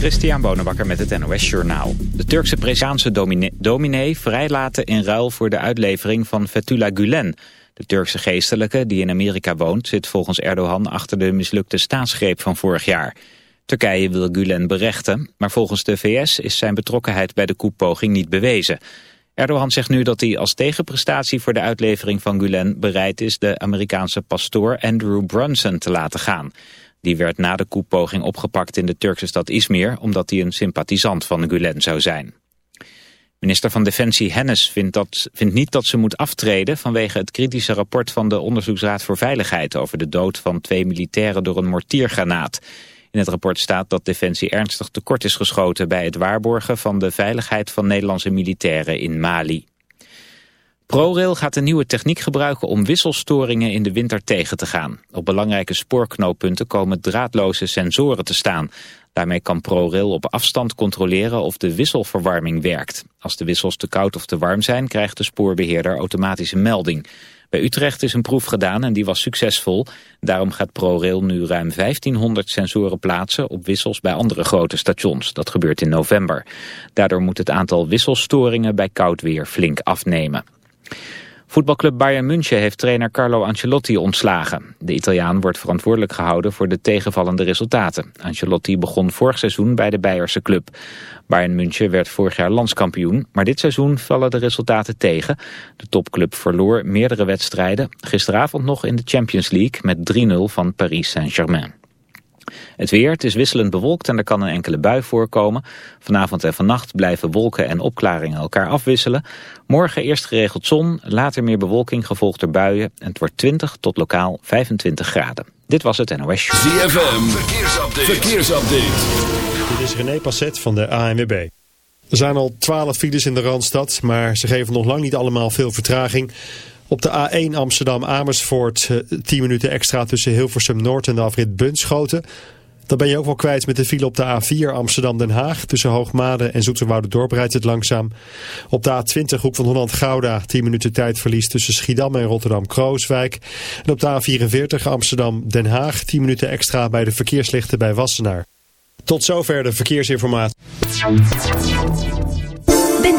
Christian Bonenbakker met het NOS Journaal. De Turkse presidentie dominee, vrijlaten in ruil voor de uitlevering van Fethullah Gulen. De Turkse geestelijke, die in Amerika woont, zit volgens Erdogan achter de mislukte staatsgreep van vorig jaar. Turkije wil Gulen berechten, maar volgens de VS is zijn betrokkenheid bij de koepoging niet bewezen. Erdogan zegt nu dat hij als tegenprestatie voor de uitlevering van Gulen bereid is de Amerikaanse pastoor Andrew Brunson te laten gaan. Die werd na de koepoging opgepakt in de Turkse stad Izmir... omdat hij een sympathisant van Gulen zou zijn. Minister van Defensie Hennis vindt, dat, vindt niet dat ze moet aftreden... vanwege het kritische rapport van de Onderzoeksraad voor Veiligheid... over de dood van twee militairen door een mortiergranaat. In het rapport staat dat Defensie ernstig tekort is geschoten... bij het waarborgen van de veiligheid van Nederlandse militairen in Mali. ProRail gaat een nieuwe techniek gebruiken om wisselstoringen in de winter tegen te gaan. Op belangrijke spoorknooppunten komen draadloze sensoren te staan. Daarmee kan ProRail op afstand controleren of de wisselverwarming werkt. Als de wissels te koud of te warm zijn, krijgt de spoorbeheerder automatische melding. Bij Utrecht is een proef gedaan en die was succesvol. Daarom gaat ProRail nu ruim 1500 sensoren plaatsen op wissels bij andere grote stations. Dat gebeurt in november. Daardoor moet het aantal wisselstoringen bij koud weer flink afnemen. Voetbalclub Bayern München heeft trainer Carlo Ancelotti ontslagen. De Italiaan wordt verantwoordelijk gehouden voor de tegenvallende resultaten. Ancelotti begon vorig seizoen bij de Beierse club. Bayern München werd vorig jaar landskampioen, maar dit seizoen vallen de resultaten tegen. De topclub verloor meerdere wedstrijden. Gisteravond nog in de Champions League met 3-0 van Paris Saint-Germain. Het weer, het is wisselend bewolkt en er kan een enkele bui voorkomen. Vanavond en vannacht blijven wolken en opklaringen elkaar afwisselen. Morgen eerst geregeld zon, later meer bewolking gevolgd door buien. En het wordt 20 tot lokaal 25 graden. Dit was het NOS Show. ZFM, verkeersupdate. verkeersupdate. Dit is René Passet van de ANWB. Er zijn al 12 files in de Randstad, maar ze geven nog lang niet allemaal veel vertraging. Op de A1 Amsterdam-Amersfoort 10 eh, minuten extra tussen Hilversum Noord en de afrit Bunschoten. Dan ben je ook wel kwijt met de file op de A4 Amsterdam-Den Haag. Tussen Hoogmade en Dorp rijdt het langzaam. Op de A20 Hoek van Holland-Gouda 10 minuten tijdverlies tussen Schiedam en Rotterdam-Krooswijk. En op de A44 Amsterdam-Den Haag 10 minuten extra bij de verkeerslichten bij Wassenaar. Tot zover de verkeersinformatie.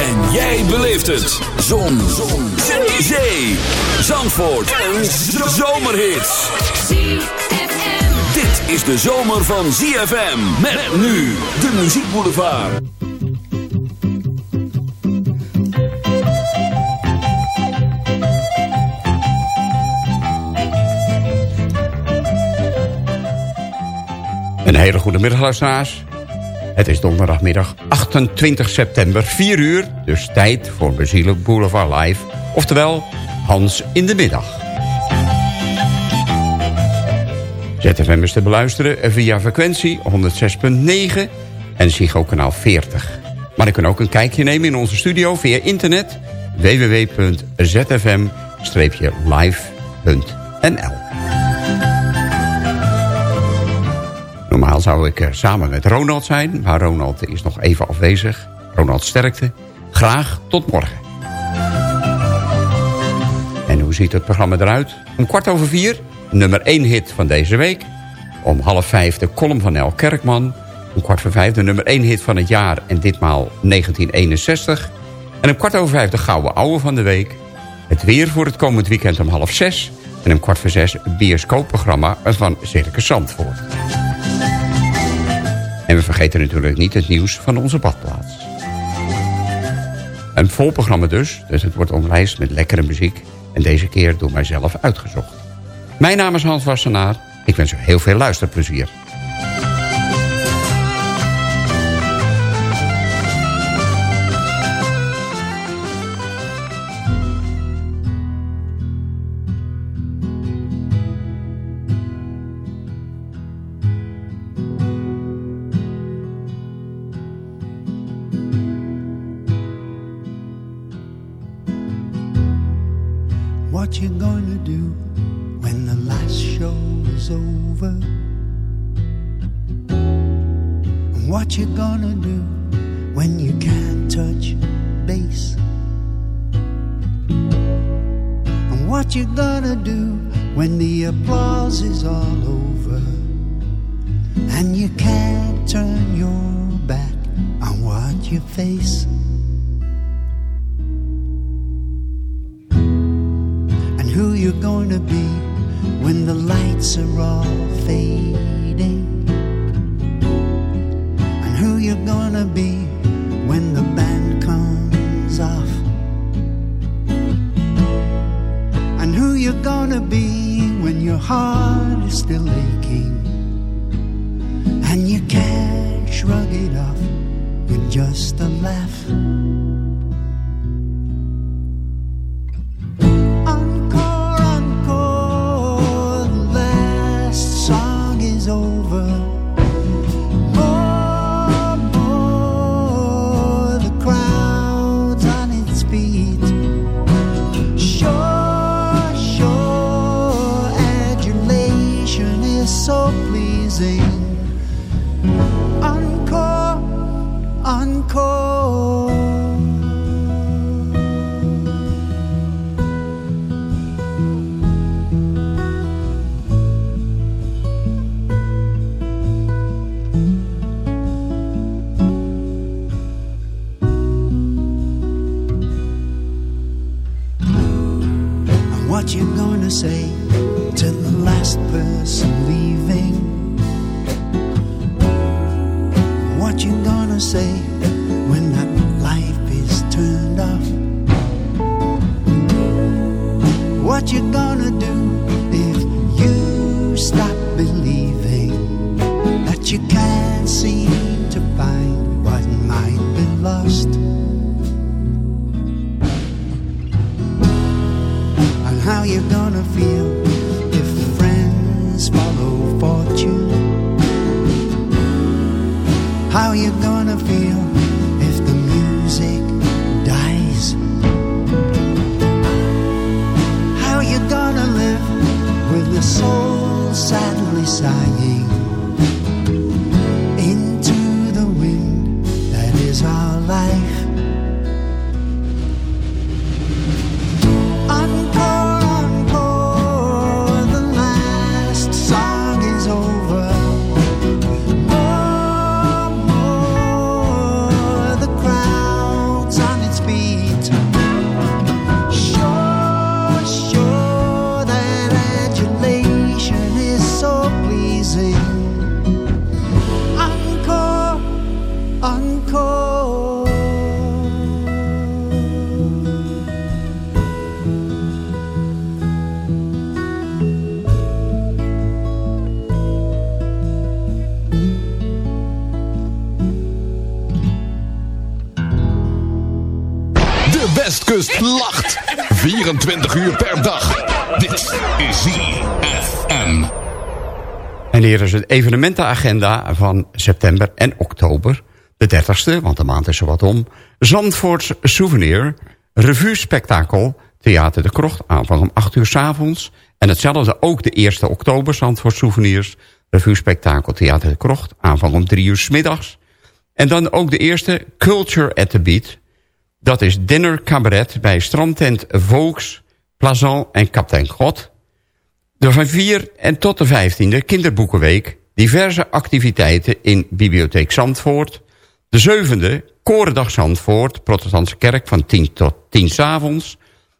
En jij beleeft het. Zon. Zon. Zee. Zandvoort. Een zomerhit. Dit is de zomer van ZFM. Met nu de muziekboulevard. Een hele goede middag, luisteraars. Het is donderdagmiddag 28 september, 4 uur. Dus tijd voor Muziek Boulevard Live. Oftewel, Hans in de Middag. ZFM is te beluisteren via frequentie 106.9 en Psycho kanaal 40. Maar u kunt ook een kijkje nemen in onze studio via internet www.zfm-live.nl zou ik samen met Ronald zijn, maar Ronald is nog even afwezig. Ronald sterkte. Graag tot morgen. En hoe ziet het programma eruit? Om kwart over vier, nummer 1 hit van deze week. Om half vijf de column van El Kerkman. Om kwart voor vijf de nummer 1 hit van het jaar en ditmaal 1961. En om kwart over vijf de gouden ouwe van de week. Het weer voor het komend weekend om half zes. En om kwart voor zes het bioscoopprogramma van Circus Zandvoort. En we vergeten natuurlijk niet het nieuws van onze badplaats. Een vol programma dus, dus het wordt omlijst met lekkere muziek... en deze keer door mijzelf uitgezocht. Mijn naam is Hans Wassenaar. Ik wens u heel veel luisterplezier. Westkust lacht. 24 uur per dag. Dit is ZFM. En hier is het evenementenagenda van september en oktober. De 30ste, want de maand is wat om. Zandvoorts Souvenir, Revue Spektakel, Theater de Krocht, aanvang om 8 uur s avonds. En hetzelfde ook de 1 oktober, Zandvoorts Souvenirs, Revue Spektakel, Theater de Krocht, aanvang om 3 uur s middags. En dan ook de eerste Culture at the Beat. Dat is Dinner Cabaret bij strandtent Volks, Plazant en Kaptein God. De van 4 en tot de 15e kinderboekenweek. Diverse activiteiten in Bibliotheek Zandvoort. De zevende Korendag Zandvoort, Protestantse Kerk van 10 tot 10 s avonds.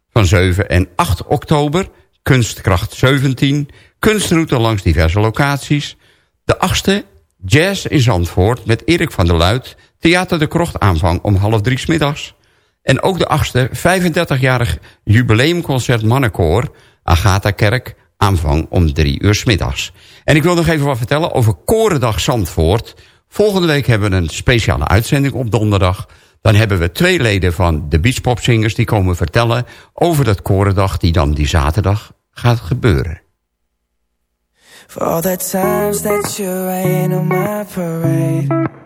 Van 7 en 8 oktober, Kunstkracht 17. Kunstroute langs diverse locaties. De achtste Jazz in Zandvoort met Erik van der Luit. Theater de Krocht aanvang om half drie middags. En ook de achtste 35-jarig jubileumconcert Mannenkoor. Agatha Kerk aanvang om drie uur middags. En ik wil nog even wat vertellen over Korendag Zandvoort. Volgende week hebben we een speciale uitzending op donderdag. Dan hebben we twee leden van de Beachpopzingers... die komen vertellen over dat Korendag die dan die zaterdag gaat gebeuren. For the times that you rain on my parade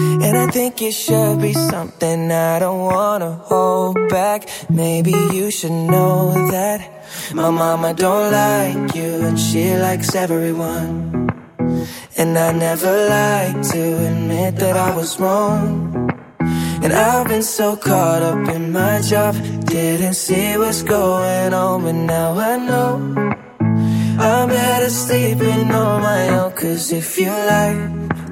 And I think it should be something I don't wanna hold back. Maybe you should know that my mama don't like you and she likes everyone. And I never like to admit that I was wrong. And I've been so caught up in my job, didn't see what's going on, but now I know. I'm better sleeping on my own Cause if you like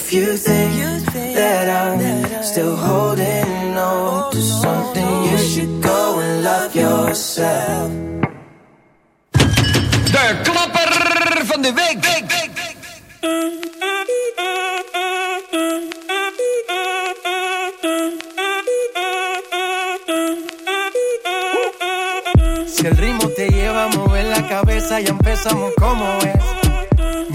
If you think that I'm still holding on to something, you should go and love yourself. De klapper van de week. week, week, week. Si el ritmo te lleva a mover la cabeza, ya empezamos como es.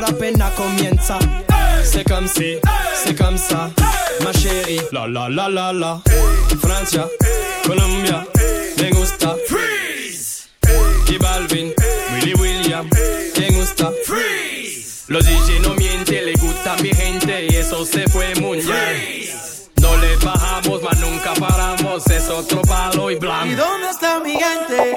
No para apenas comienza. C'est comme si, c'est comme ça, ma chérie. La la la la la. Francia, Colombia, me gusta. Freeze. Y Balvin, Willy William, me gusta. Freeze. Los DJ no mienten, le gusta mi gente y eso se fue muy bien. No le bajamos, mas nunca paramos, es otro palo y blanco. ¿Y dónde está mi gente?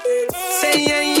Sí, yeah, yeah,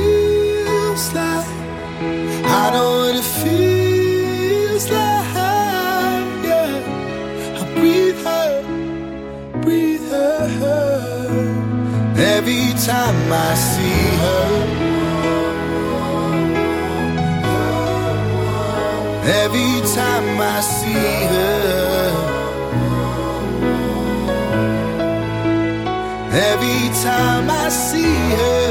I know what it feels like. Yeah. I breathe her, breathe her. Every time I see her. Every time I see her. Every time I see her.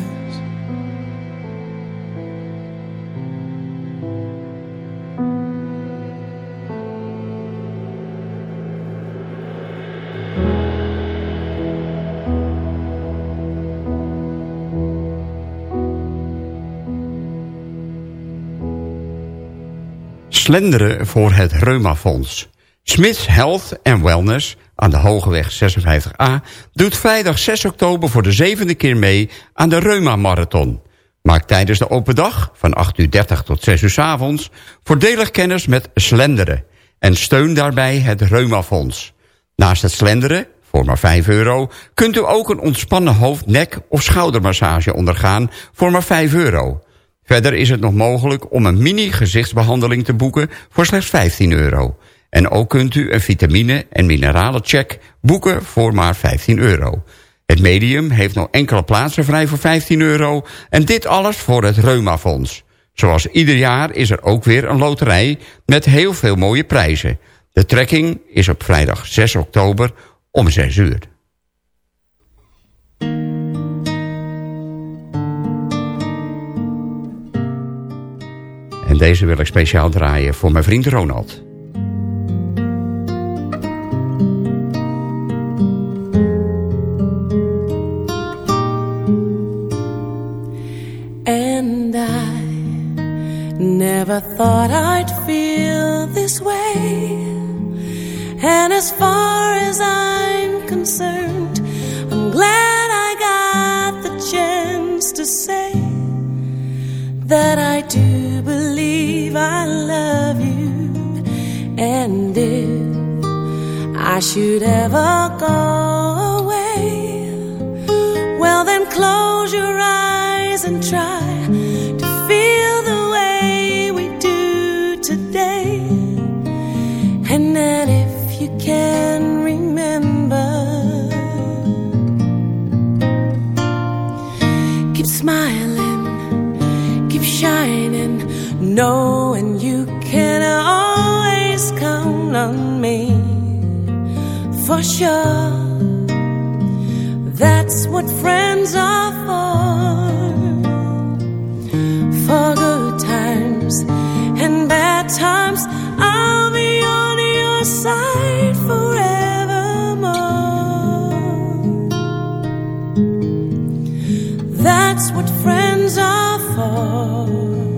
Slenderen voor het Reumafonds. Smiths Health and Wellness aan de Hogeweg 56A... doet vrijdag 6 oktober voor de zevende keer mee aan de Reuma Marathon. Maak tijdens de open dag van 8.30 uur tot 6 uur s avonds... voordelig kennis met slenderen... en steun daarbij het Reumafonds. Naast het slenderen, voor maar 5 euro... kunt u ook een ontspannen hoofd-, nek- of schoudermassage ondergaan voor maar 5 euro... Verder is het nog mogelijk om een mini-gezichtsbehandeling te boeken voor slechts 15 euro. En ook kunt u een vitamine- en mineralencheck boeken voor maar 15 euro. Het medium heeft nog enkele plaatsen vrij voor 15 euro... en dit alles voor het Reumafonds. Zoals ieder jaar is er ook weer een loterij met heel veel mooie prijzen. De trekking is op vrijdag 6 oktober om 6 uur. Deze wil ik speciaal draaien voor mijn vriend Ronald. And I never thought I'd feel this way. And as far as I'm concerned, I'm glad I got the chance to say that I do believe I love you. And if I should ever go away, well, then close your eyes and try to feel the way we do today. And then if you can remember, keep smiling, keep shining, knowing you can always count on me for sure. That's what friends are for. For good times and bad times, I'll be on your side forevermore. That's what friends are for.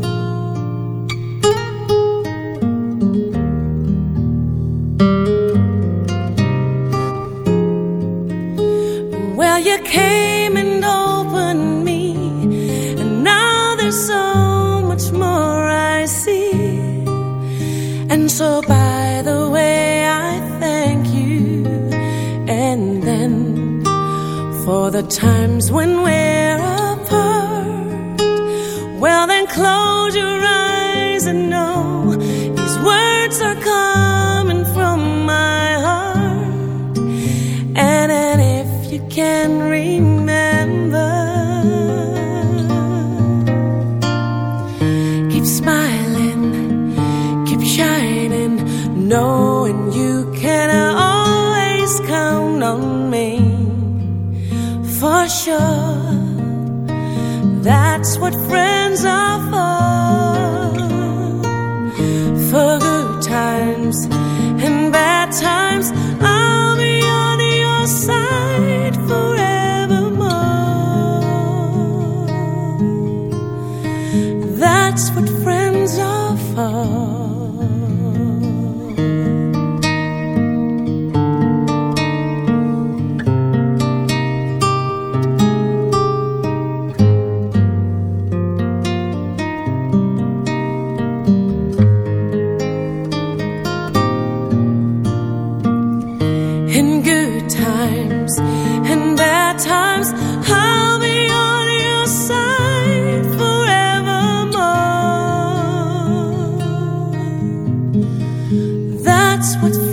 The times when That's what friends That's what.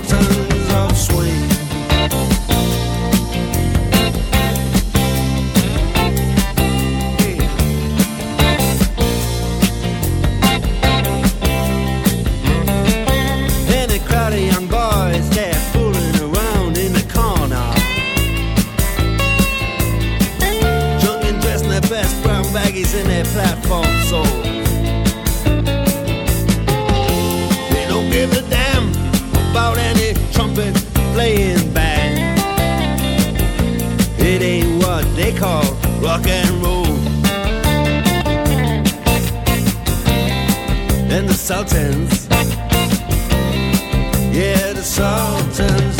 Sultans. Yeah, the Sultans.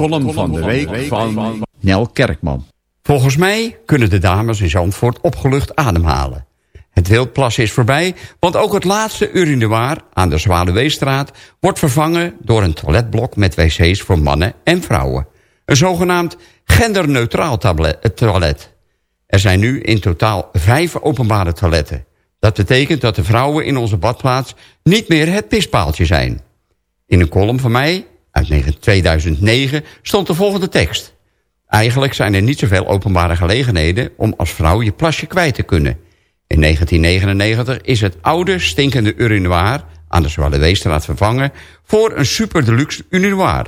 Column van de week van Nel Kerkman. Volgens mij kunnen de dames in Zandvoort opgelucht ademhalen. Het wildplassen is voorbij, want ook het laatste urinoir aan de Zwaluweestraat... wordt vervangen door een toiletblok met wc's voor mannen en vrouwen. Een zogenaamd genderneutraal tablet- toilet. Er zijn nu in totaal vijf openbare toiletten. Dat betekent dat de vrouwen in onze badplaats niet meer het pispaaltje zijn. In een column van mij, uit 2009, stond de volgende tekst. Eigenlijk zijn er niet zoveel openbare gelegenheden om als vrouw je plasje kwijt te kunnen. In 1999 is het oude stinkende urinoir aan de Zwaluweestraat vervangen voor een super deluxe urinoir.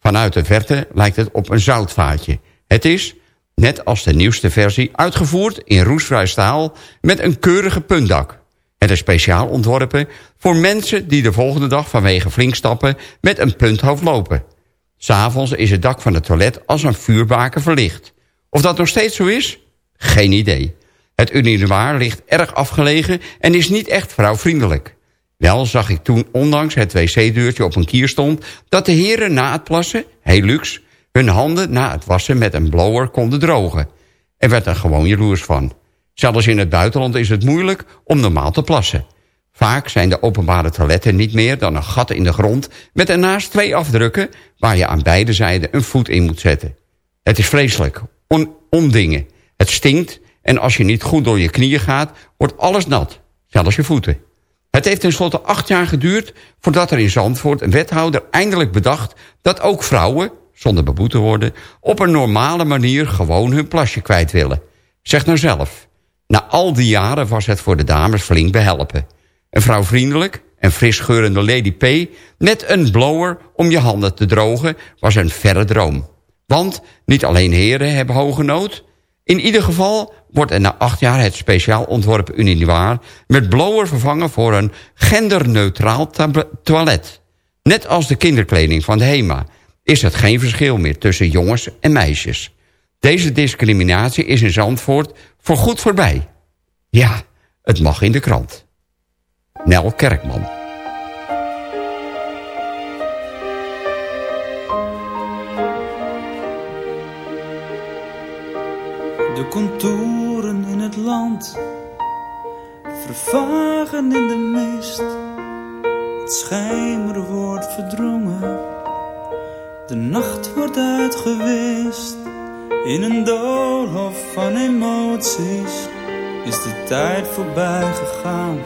Vanuit de verte lijkt het op een zoutvaatje. Het is, net als de nieuwste versie, uitgevoerd in roestvrij staal met een keurige puntdak. Het is speciaal ontworpen voor mensen die de volgende dag vanwege flink stappen met een punthoofd lopen. S'avonds is het dak van het toilet als een vuurbaken verlicht. Of dat nog steeds zo is? Geen idee. Het urinoir ligt erg afgelegen en is niet echt vrouwvriendelijk. Wel zag ik toen, ondanks het wc-deurtje op een kier stond... dat de heren na het plassen, heel luxe... hun handen na het wassen met een blower konden drogen. Er werd er gewoon jaloers van. Zelfs in het buitenland is het moeilijk om normaal te plassen. Vaak zijn de openbare toiletten niet meer dan een gat in de grond... met ernaast twee afdrukken waar je aan beide zijden een voet in moet zetten. Het is vreselijk, on ondingen. Het stinkt en als je niet goed door je knieën gaat... wordt alles nat, zelfs je voeten. Het heeft tenslotte acht jaar geduurd voordat er in Zandvoort een wethouder eindelijk bedacht... dat ook vrouwen, zonder beboet te worden... op een normale manier gewoon hun plasje kwijt willen. Zeg nou zelf, na al die jaren was het voor de dames flink behelpen. Een vrouw vriendelijk en fris geurende Lady P... met een blower om je handen te drogen was een verre droom. Want niet alleen heren hebben hoge nood... In ieder geval wordt er na acht jaar het speciaal ontworpen urinoir... met blower vervangen voor een genderneutraal toilet. Net als de kinderkleding van de HEMA... is het geen verschil meer tussen jongens en meisjes. Deze discriminatie is in Zandvoort voorgoed voorbij. Ja, het mag in de krant. Nel Kerkman. De contouren in het land vervagen in de mist. Het schijmer wordt verdrongen, de nacht wordt uitgewist. In een doolhof van emoties is de tijd voorbij gegaan.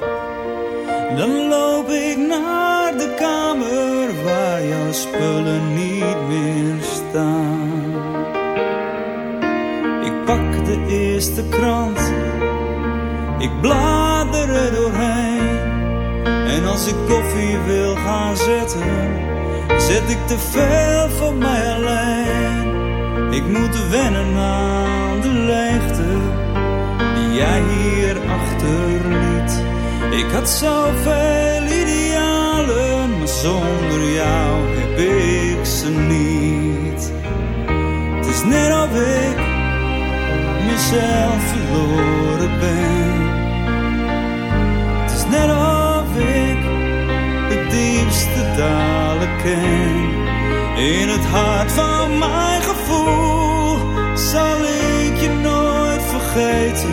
Dan loop ik naar de kamer waar jouw spullen niet meer staan. Ik pak de eerste krant, ik blader er doorheen. En als ik koffie wil gaan zetten, zet ik te veel voor mij alleen. Ik moet wennen aan de leegte die jij hier achterliet. Ik had zoveel idealen, maar zonder jou heb ik ze niet. is net of ik mezelf verloren ben. Het is net of ik het diepste dalen ken. In het hart van mijn gevoel zal ik je nooit vergeten.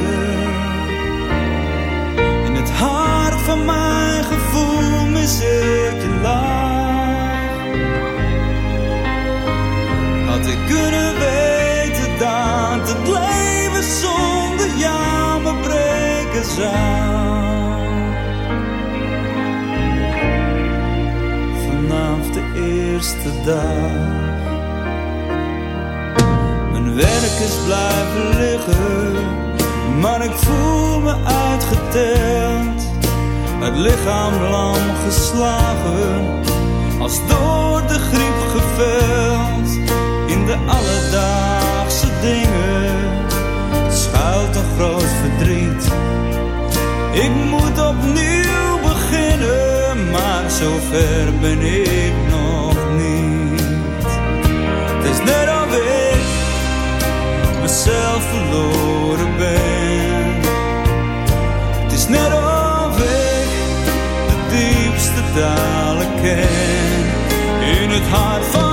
In het hart van mijn gevoel mis ik je lach. Had ik kunnen weten dat het leven zonder jou me breken zou. Mijn werk is blijven liggen, maar ik voel me uitgeteld. Het lichaam lam geslagen, als door de griep geveld. In de alledaagse dingen schuilt een groot verdriet. Ik moet opnieuw beginnen, maar zover ben ik mezelf verloren ben. Het is net ik de diepste dalen ken. In het hart van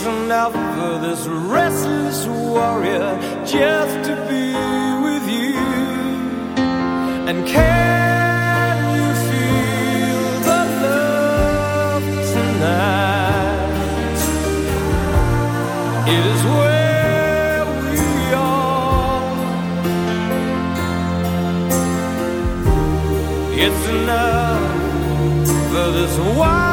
Enough for this restless warrior just to be with you. And can you feel the love tonight? It is where we are. It's enough for this wide-eyed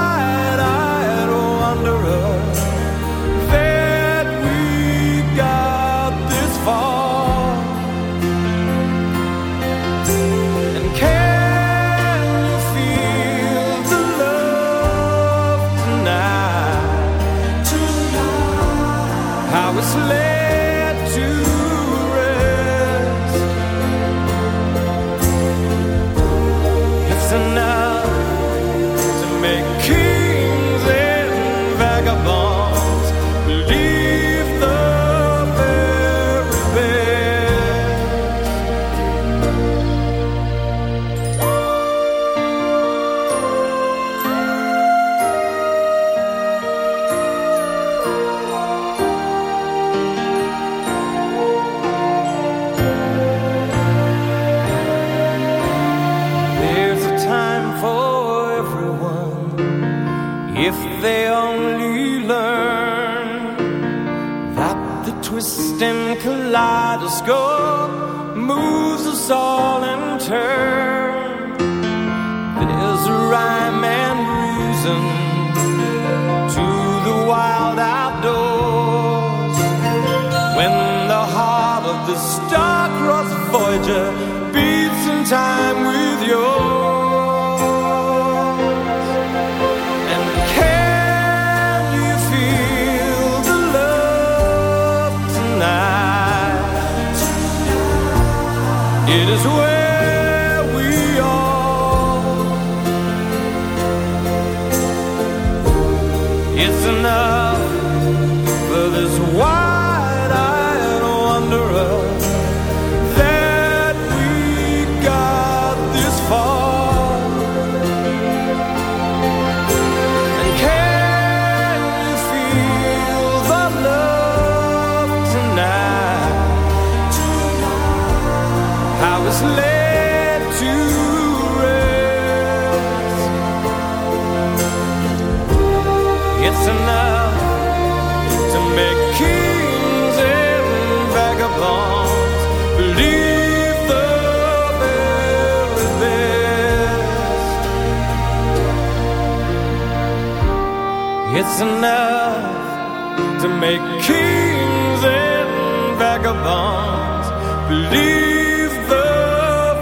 vagabonds believe the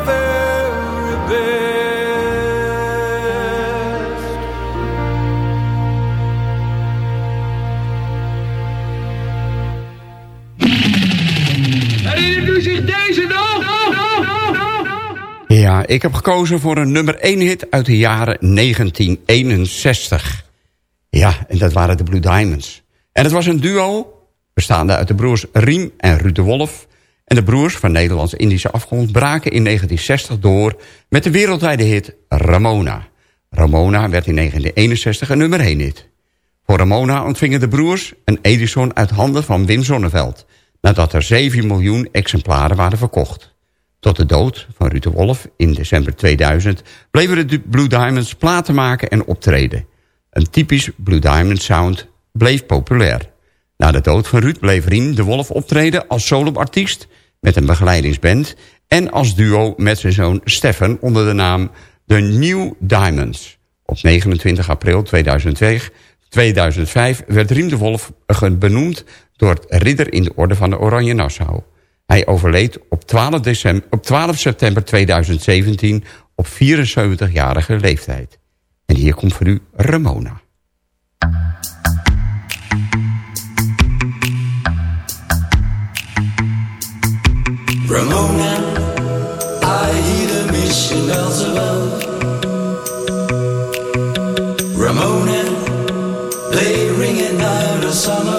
very best. Herinnert u zich deze nog? Ja, ik heb gekozen voor een nummer 1 hit uit de jaren 1961. Ja, en dat waren de Blue Diamonds. En het was een duo, bestaande uit de broers Riem en Ruud de Wolf. En de broers van Nederlands-Indische afkomst braken in 1960 door met de wereldwijde hit Ramona. Ramona werd in 1961 een nummer 1 hit. Voor Ramona ontvingen de broers een Edison uit handen van Wim Sonneveld... nadat er 7 miljoen exemplaren waren verkocht. Tot de dood van Ruud de Wolf in december 2000 bleven de Blue Diamonds platen maken en optreden. Een typisch Blue Diamond sound bleef populair. Na de dood van Ruud bleef Riem de Wolf optreden als soloartiest met een begeleidingsband... en als duo met zijn zoon Stefan onder de naam The New Diamonds. Op 29 april 2002 2005 werd Riem de Wolf benoemd door het ridder in de orde van de Oranje Nassau. Hij overleed op 12, december, op 12 september 2017 op 74-jarige leeftijd. En hier komt voor u Ramona. Ramona, I hear the mission bells of love. Ramona, they ringing out a song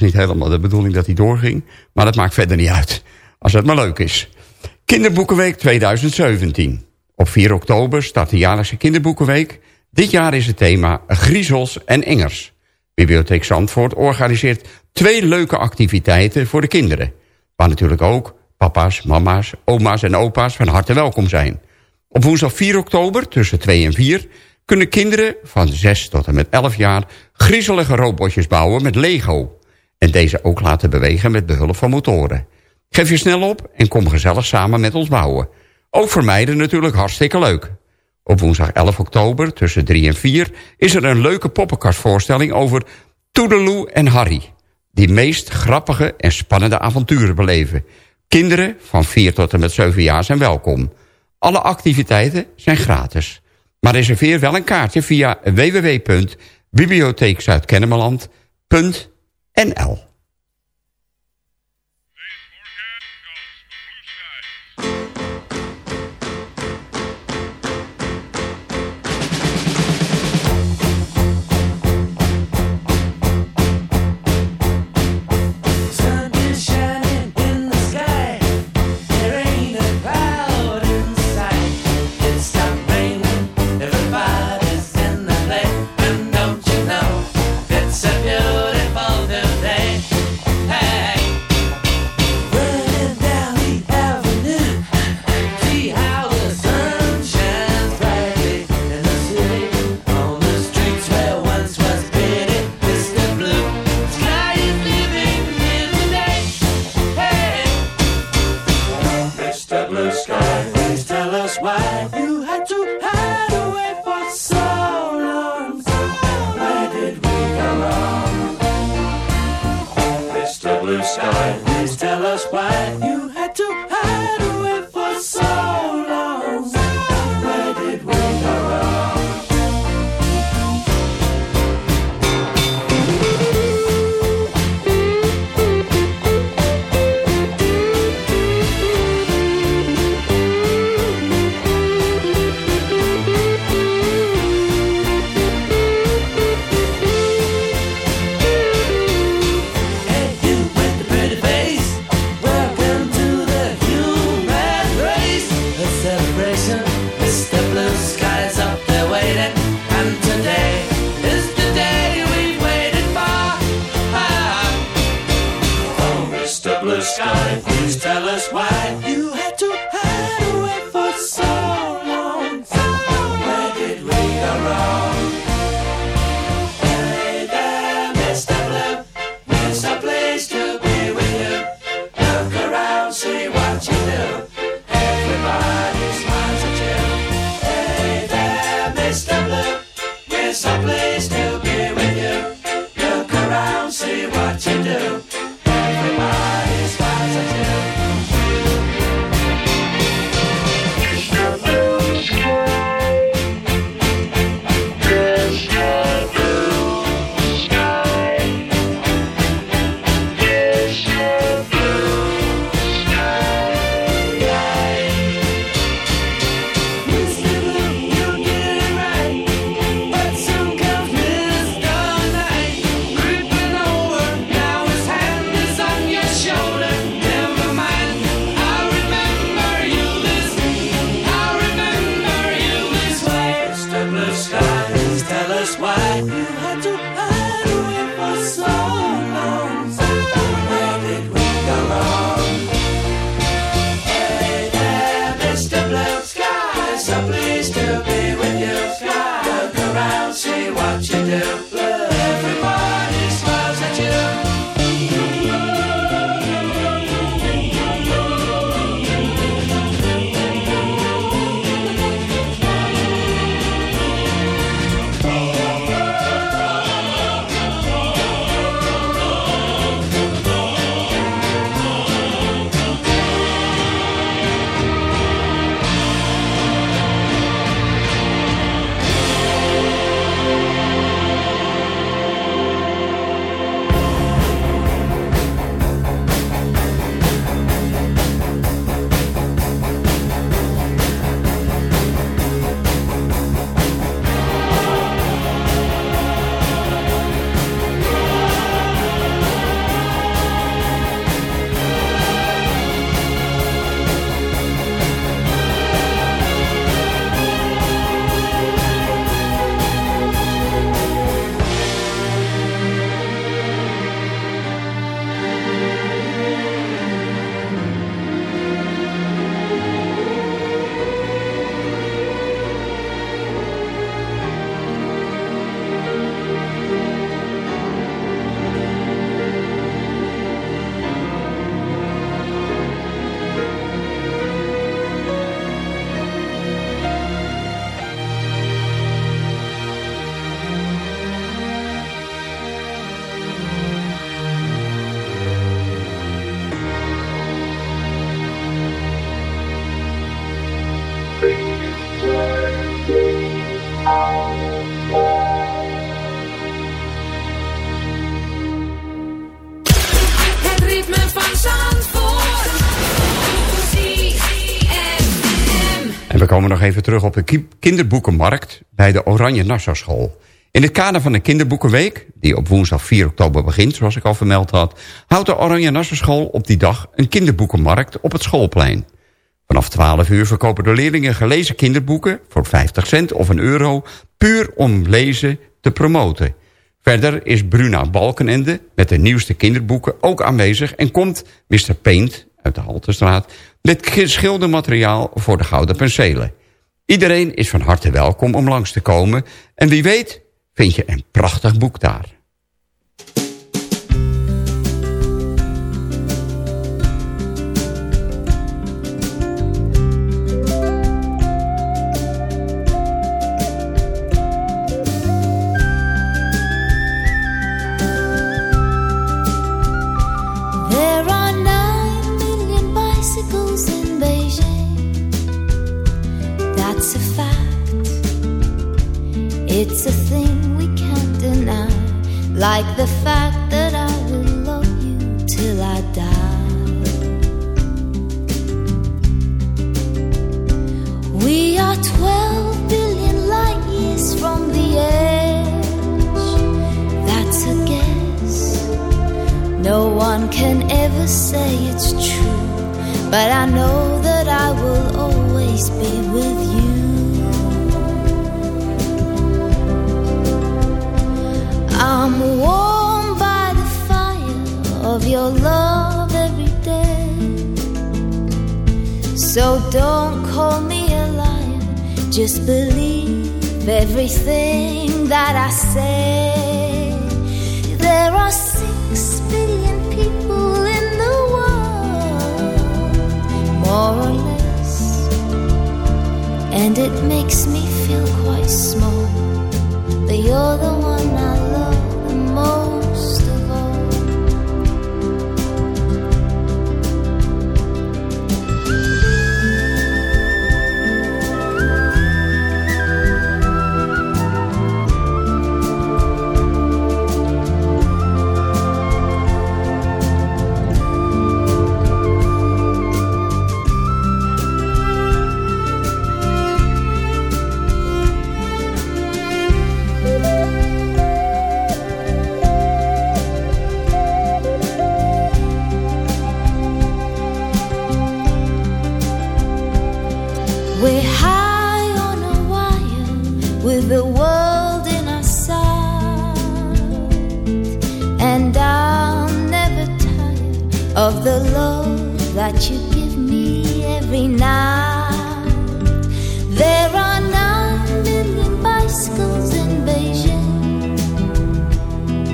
niet helemaal de bedoeling dat hij doorging. Maar dat maakt verder niet uit. Als het maar leuk is. Kinderboekenweek 2017. Op 4 oktober start de jaarlijkse kinderboekenweek. Dit jaar is het thema Griezels en Engers. Bibliotheek Zandvoort organiseert twee leuke activiteiten voor de kinderen. Waar natuurlijk ook papa's, mama's, oma's en opa's van harte welkom zijn. Op woensdag 4 oktober tussen 2 en 4 kunnen kinderen van 6 tot en met 11 jaar... griezelige robotjes bouwen met Lego. En deze ook laten bewegen met behulp van motoren. Geef je snel op en kom gezellig samen met ons bouwen. Ook voor meiden natuurlijk hartstikke leuk. Op woensdag 11 oktober tussen 3 en 4 is er een leuke poppenkastvoorstelling over Toedeloe en Harry. Die meest grappige en spannende avonturen beleven. Kinderen van 4 tot en met 7 jaar zijn welkom. Alle activiteiten zijn gratis. Maar reserveer wel een kaartje via www.bibliotheekzuidkennemerland.nl NL. Nog even terug op de ki- kinderboekenmarkt bij de Oranje Nassau School. In het kader van de kinderboekenweek, die op woensdag 4 oktober begint, zoals ik al vermeld had, houdt de Oranje Nassau School op die dag een kinderboekenmarkt op het schoolplein. Vanaf 12 uur verkopen de leerlingen gelezen kinderboeken voor 50 cent of een euro, puur om lezen te promoten. Verder is Bruna Balkenende met de nieuwste kinderboeken ook aanwezig... en komt Mr. Paint uit de Haltestraat met schildermateriaal voor de Gouden Penselen. Iedereen is van harte welkom om langs te komen... en wie weet vind je een prachtig boek daar. The world in our sight, and I'll never tire of the love that you give me every night. There are nine million bicycles in Beijing.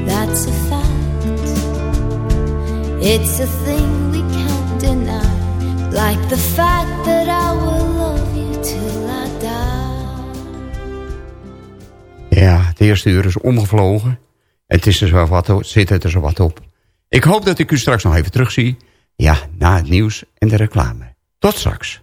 That's a fact. It's a thing we can't deny. Like the fact that I will love you till Ja, het eerste uur is omgevlogen. Het is er zo wat, zit er zo wat op. Ik hoop dat ik u straks nog even terugzie. Ja, na het nieuws en de reclame. Tot straks.